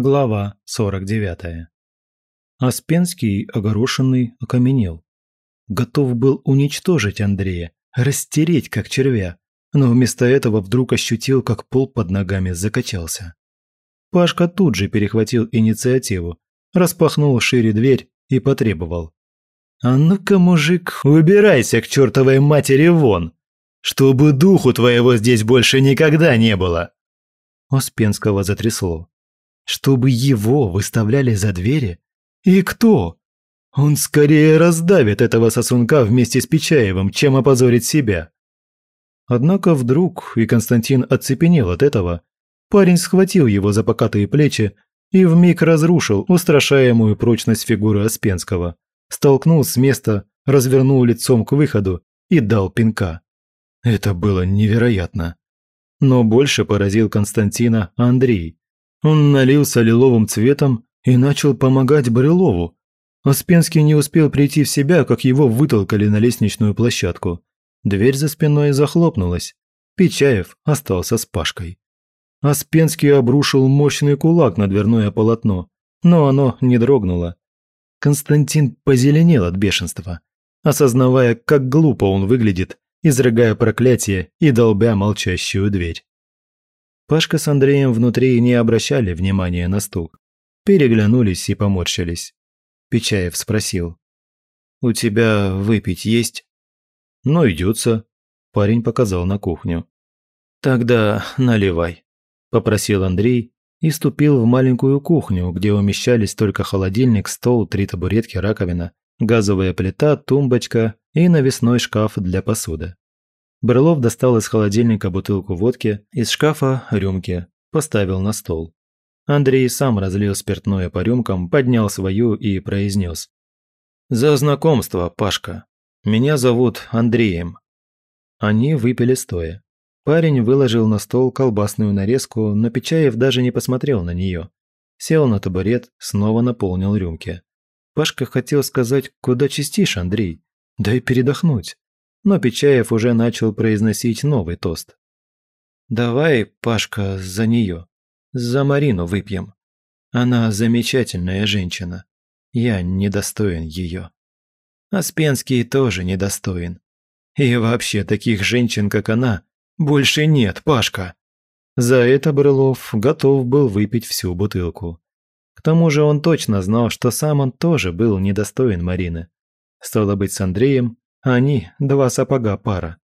Глава 49. Аспенский, огорошенный, окаменел. Готов был уничтожить Андрея, растереть как червя, но вместо этого вдруг ощутил, как пол под ногами закачался. Пашка тут же перехватил инициативу, распахнул шире дверь и потребовал. «А ну-ка, мужик, убирайся к чертовой матери вон, чтобы духу твоего здесь больше никогда не было!» Успенского затрясло чтобы его выставляли за двери? И кто? Он скорее раздавит этого сосунка вместе с Печаевым, чем опозорит себя. Однако вдруг, и Константин оцепенел от этого, парень схватил его за покатые плечи и вмиг разрушил устрашаемую прочность фигуры Аспенского, столкнул с места, развернул лицом к выходу и дал пинка. Это было невероятно. Но больше поразил Константина Андрей, он налился лиловым цветом и начал помогать Брылову. Успенский не успел прийти в себя, как его вытолкали на лестничную площадку. Дверь за спиной захлопнулась. Печаев остался с Пашкой. Аспенский обрушил мощный кулак на дверное полотно, но оно не дрогнуло. Константин позеленел от бешенства, осознавая, как глупо он выглядит, изрыгая проклятие и долбя молчащую дверь. Пашка с Андреем внутри не обращали внимания на стук. Переглянулись и поморщились. Печаев спросил. «У тебя выпить есть?» «Ну, идется», – парень показал на кухню. «Тогда наливай», – попросил Андрей и ступил в маленькую кухню, где умещались только холодильник, стол, три табуретки, раковина, газовая плита, тумбочка и навесной шкаф для посуды. Брылов достал из холодильника бутылку водки, из шкафа – рюмки, поставил на стол. Андрей сам разлил спиртное по рюмкам, поднял свою и произнес. «За знакомство, Пашка. Меня зовут Андреем». Они выпили стоя. Парень выложил на стол колбасную нарезку, но Печаев даже не посмотрел на нее. Сел на табурет, снова наполнил рюмки. Пашка хотел сказать, куда чистишь, Андрей, да и передохнуть но Печаев уже начал произносить новый тост. «Давай, Пашка, за нее. За Марину выпьем. Она замечательная женщина. Я недостоин ее. Аспенский тоже недостоин. И вообще таких женщин, как она, больше нет, Пашка». За это Брылов готов был выпить всю бутылку. К тому же он точно знал, что сам он тоже был недостоин Марины. Стало быть, с Андреем они – два сапога пара.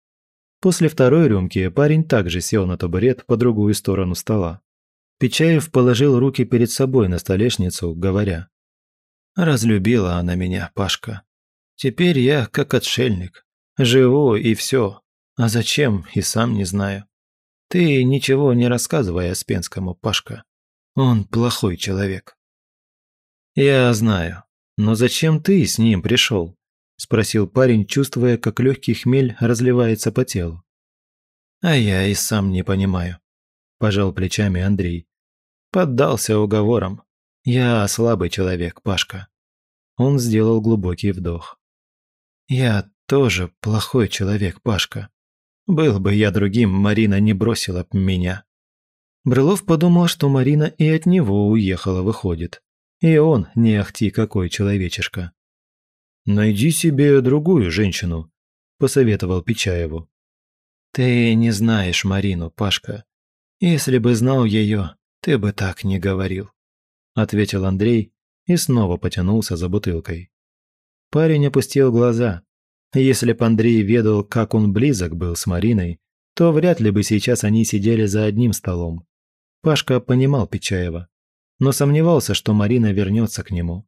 После второй рюмки парень также сел на табурет по другую сторону стола. Печаев положил руки перед собой на столешницу, говоря. «Разлюбила она меня, Пашка. Теперь я как отшельник. Живу и все. А зачем, и сам не знаю. Ты ничего не рассказывай Аспенскому, Пашка. Он плохой человек». «Я знаю. Но зачем ты с ним пришел? – спросил парень, чувствуя, как легкий хмель разливается по телу. «А я и сам не понимаю», – пожал плечами Андрей. «Поддался уговорам. Я слабый человек, Пашка». Он сделал глубокий вдох. «Я тоже плохой человек, Пашка. Был бы я другим, Марина не бросила б меня». Брылов подумал, что Марина и от него уехала, выходит. И он не ахти какой человечишка. «Найди себе другую женщину», – посоветовал Печаеву. «Ты не знаешь Марину, Пашка. Если бы знал ее, ты бы так не говорил», – ответил Андрей и снова потянулся за бутылкой. Парень опустил глаза. Если б Андрей ведал, как он близок был с Мариной, то вряд ли бы сейчас они сидели за одним столом. Пашка понимал Печаева, но сомневался, что Марина вернется к нему.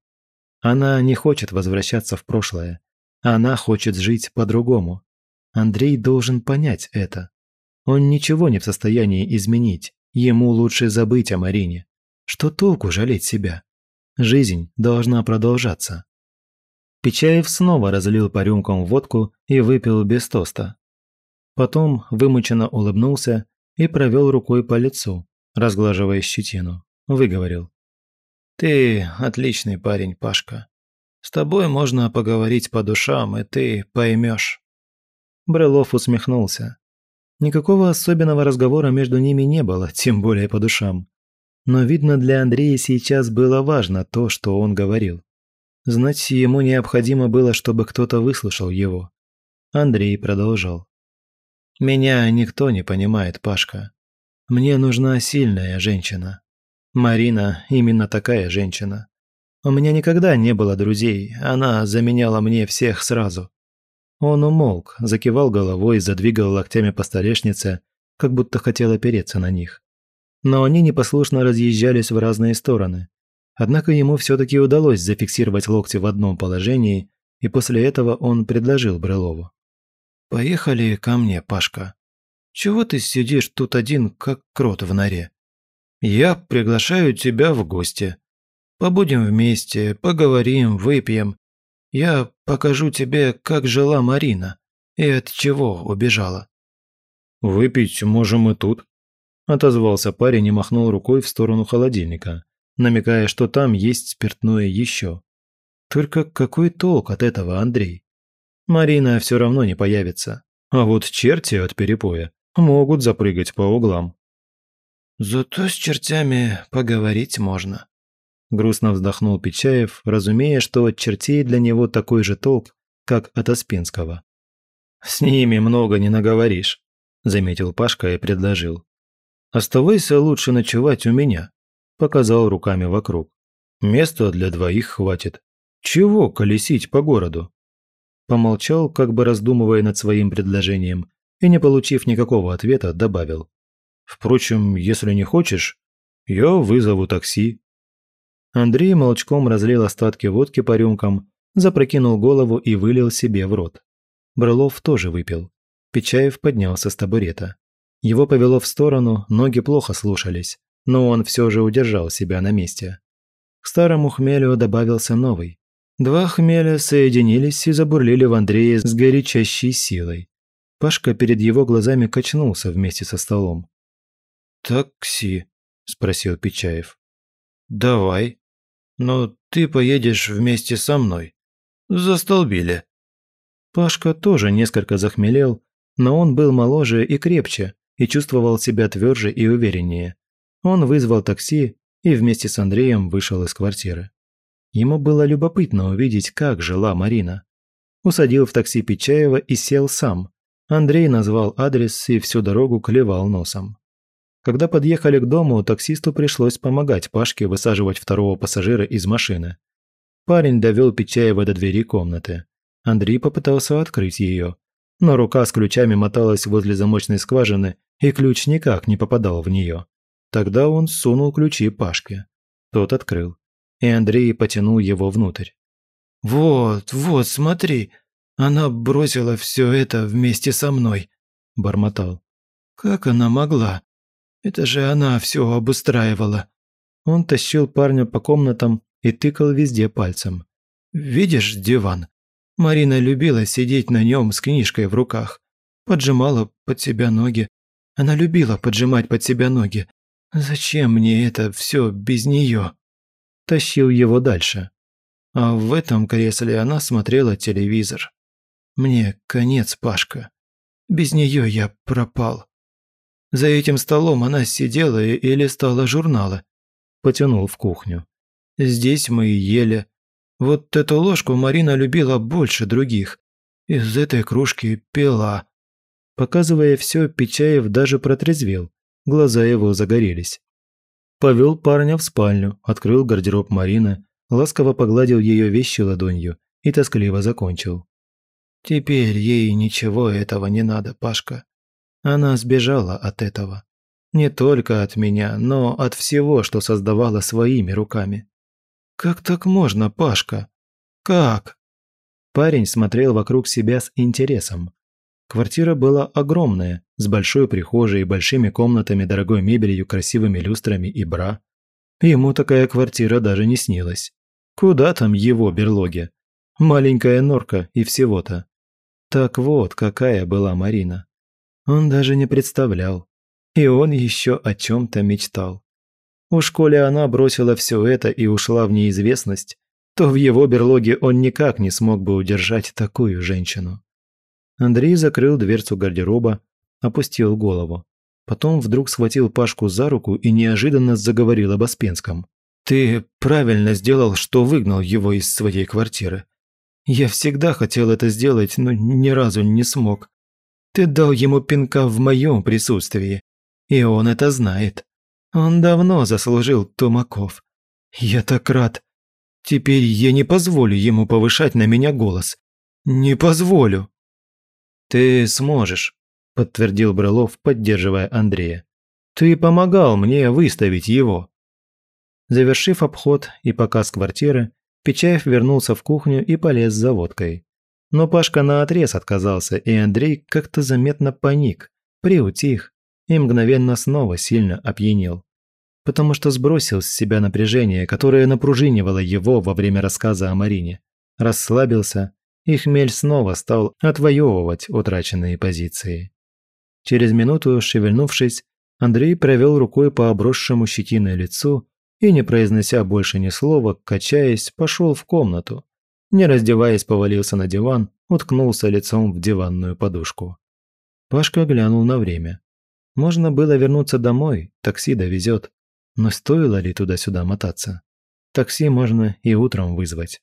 Она не хочет возвращаться в прошлое. Она хочет жить по-другому. Андрей должен понять это. Он ничего не в состоянии изменить. Ему лучше забыть о Марине. Что толку жалеть себя? Жизнь должна продолжаться. Печаев снова разлил по рюмкам водку и выпил без тоста. Потом вымученно улыбнулся и провел рукой по лицу, разглаживая щетину. Выговорил. Ты отличный парень, Пашка. С тобой можно поговорить по душам, и ты поймешь. Брылов усмехнулся. Никакого особенного разговора между ними не было, тем более по душам. Но, видно, для Андрея сейчас было важно то, что он говорил. Значит, ему необходимо было, чтобы кто-то выслушал его. Андрей продолжал. «Меня никто не понимает, Пашка. Мне нужна сильная женщина. Марина именно такая женщина. У меня никогда не было друзей, она заменяла мне всех сразу. Он умолк, закивал головой, задвигал локтями по столешнице, как будто хотел опереться на них. Но они непослушно разъезжались в разные стороны. Однако ему все-таки удалось зафиксировать локти в одном положении, и после этого он предложил Брылову. «Поехали ко мне, Пашка. Чего ты сидишь тут один, как крот в норе? Я приглашаю тебя в гости. Побудем вместе, поговорим, выпьем. Я покажу тебе, как жила Марина и от чего убежала». «Выпить можем и тут», – отозвался парень и махнул рукой в сторону холодильника, намекая, что там есть спиртное еще. Только какой толк от этого, Андрей? Марина все равно не появится, а вот черти от перепоя могут запрыгать по углам. «Зато с чертями поговорить можно», Грустно вздохнул Печаев, разумея, что от чертей для него такой же толк, как от Аспенского. «С ними много не наговоришь», – заметил Пашка и предложил. «Оставайся лучше ночевать у меня», – показал руками вокруг. «Места для двоих хватит. Чего колесить по городу?» Помолчал, как бы раздумывая над своим предложением, и, не получив никакого ответа, добавил. «Впрочем, если не хочешь, я вызову такси, Андрей молчком разлил остатки водки по рюмкам, запрокинул голову и вылил себе в рот. Брылов тоже выпил. Печаев поднялся с табурета. Его повело в сторону, ноги плохо слушались, но он все же удержал себя на месте. К старому хмелю добавился новый. Два хмеля соединились и забурлили в Андрее с горячащей силой. Пашка перед его глазами качнулся вместе со столом. «Такси?» – спросил Печаев. «Давай», но ты поедешь вместе со мной. Застолбили». Пашка тоже несколько захмелел, но он был моложе и крепче, и чувствовал себя тверже и увереннее. Он вызвал такси и вместе с Андреем вышел из квартиры. Ему было любопытно увидеть, как жила Марина. Усадил в такси Печаева и сел сам. Андрей назвал адрес и всю дорогу клевал носом. Когда подъехали к дому, таксисту пришлось помогать Пашке высаживать второго пассажира из машины. Парень довел Печаева до двери комнаты. Андрей попытался открыть ее, но рука с ключами моталась возле замочной скважины, и ключ никак не попадал в нее. Тогда он сунул ключи Пашке. Тот открыл, и Андрей потянул его внутрь. «Вот, вот, смотри, она бросила все это вместе со мной», – бормотал. «Как она могла? Это же она все обустраивала». Он тащил парня по комнатам и тыкал везде пальцем. «Видишь диван? Марина любила сидеть на нем с книжкой в руках. Поджимала под себя ноги. Она любила поджимать под себя ноги. Зачем мне это все без нее?» Тащил его дальше. А в этом кресле она смотрела телевизор. «Мне конец, Пашка. Без нее я пропал». За этим столом она сидела и листала журналы. Потянул в кухню. Здесь мы и ели. Вот эту ложку Марина любила больше других. Из этой кружки пила. Показывая все, Печаев даже протрезвел. Глаза его загорелись. Повел парня в спальню, открыл гардероб Марины, ласково погладил ее вещи ладонью и тоскливо закончил. «Теперь ей ничего этого не надо, Пашка. Она сбежала от этого. Не только от меня, но от всего, что создавала своими руками. «Как так можно, Пашка? Как?» Парень смотрел вокруг себя с интересом. Квартира была огромная, с большой прихожей, большими комнатами, дорогой мебелью, красивыми люстрами и бра. Ему такая квартира даже не снилась. Куда там его берлоге? Маленькая норка и всего-то. Так вот, какая была Марина. Он даже не представлял. И он еще о чем-то мечтал. У школе она бросила все это и ушла в неизвестность, то в его берлоге он никак не смог бы удержать такую женщину. Андрей закрыл дверцу гардероба, опустил голову. Потом вдруг схватил Пашку за руку и неожиданно заговорил об Оспенском. «Ты правильно сделал, что выгнал его из своей квартиры. Я всегда хотел это сделать, но ни разу не смог. Ты дал ему пинка в моем присутствии, и он это знает. Он давно заслужил Тумаков. Я так рад. Теперь я не позволю ему повышать на меня голос. Не позволю». «Ты сможешь», – подтвердил Брылов, поддерживая Андрея. «Ты помогал мне выставить его». Завершив обход и показ квартиры, Печаев вернулся в кухню и полез за водкой. Но Пашка наотрез отказался, и Андрей как-то заметно паник, приутих и мгновенно снова сильно опьянел. Потому что сбросил с себя напряжение, которое напружинивало его во время рассказа о Марине. Расслабился и хмель снова стал отвоевывать утраченные позиции. Через минуту, шевельнувшись, Андрей провел рукой по обросшему щетиной лицу и, не произнося больше ни слова, качаясь, пошел в комнату. Не раздеваясь, повалился на диван, уткнулся лицом в диванную подушку. Пашка глянул на время. Можно было вернуться домой, такси довезет. Но стоило ли туда-сюда мотаться? Такси можно и утром вызвать.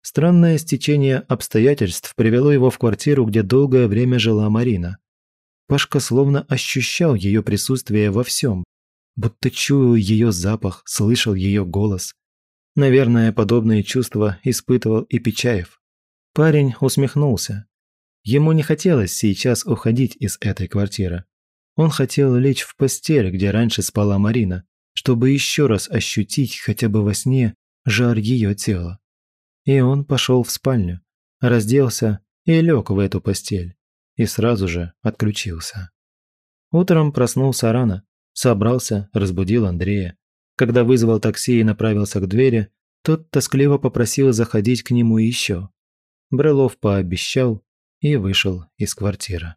Странное стечение обстоятельств привело его в квартиру, где долгое время жила Марина. Пашка словно ощущал ее присутствие во всем, будто чуял ее запах, слышал ее голос. Наверное, подобные чувства испытывал и Печаев. Парень усмехнулся. Ему не хотелось сейчас уходить из этой квартиры. Он хотел лечь в постель, где раньше спала Марина, чтобы еще раз ощутить хотя бы во сне жар ее тела. И он пошел в спальню, разделся и лег в эту постель. И сразу же отключился. Утром проснулся рано, собрался, разбудил Андрея. Когда вызвал такси и направился к двери, тот тоскливо попросил заходить к нему еще. Брылов пообещал и вышел из квартиры.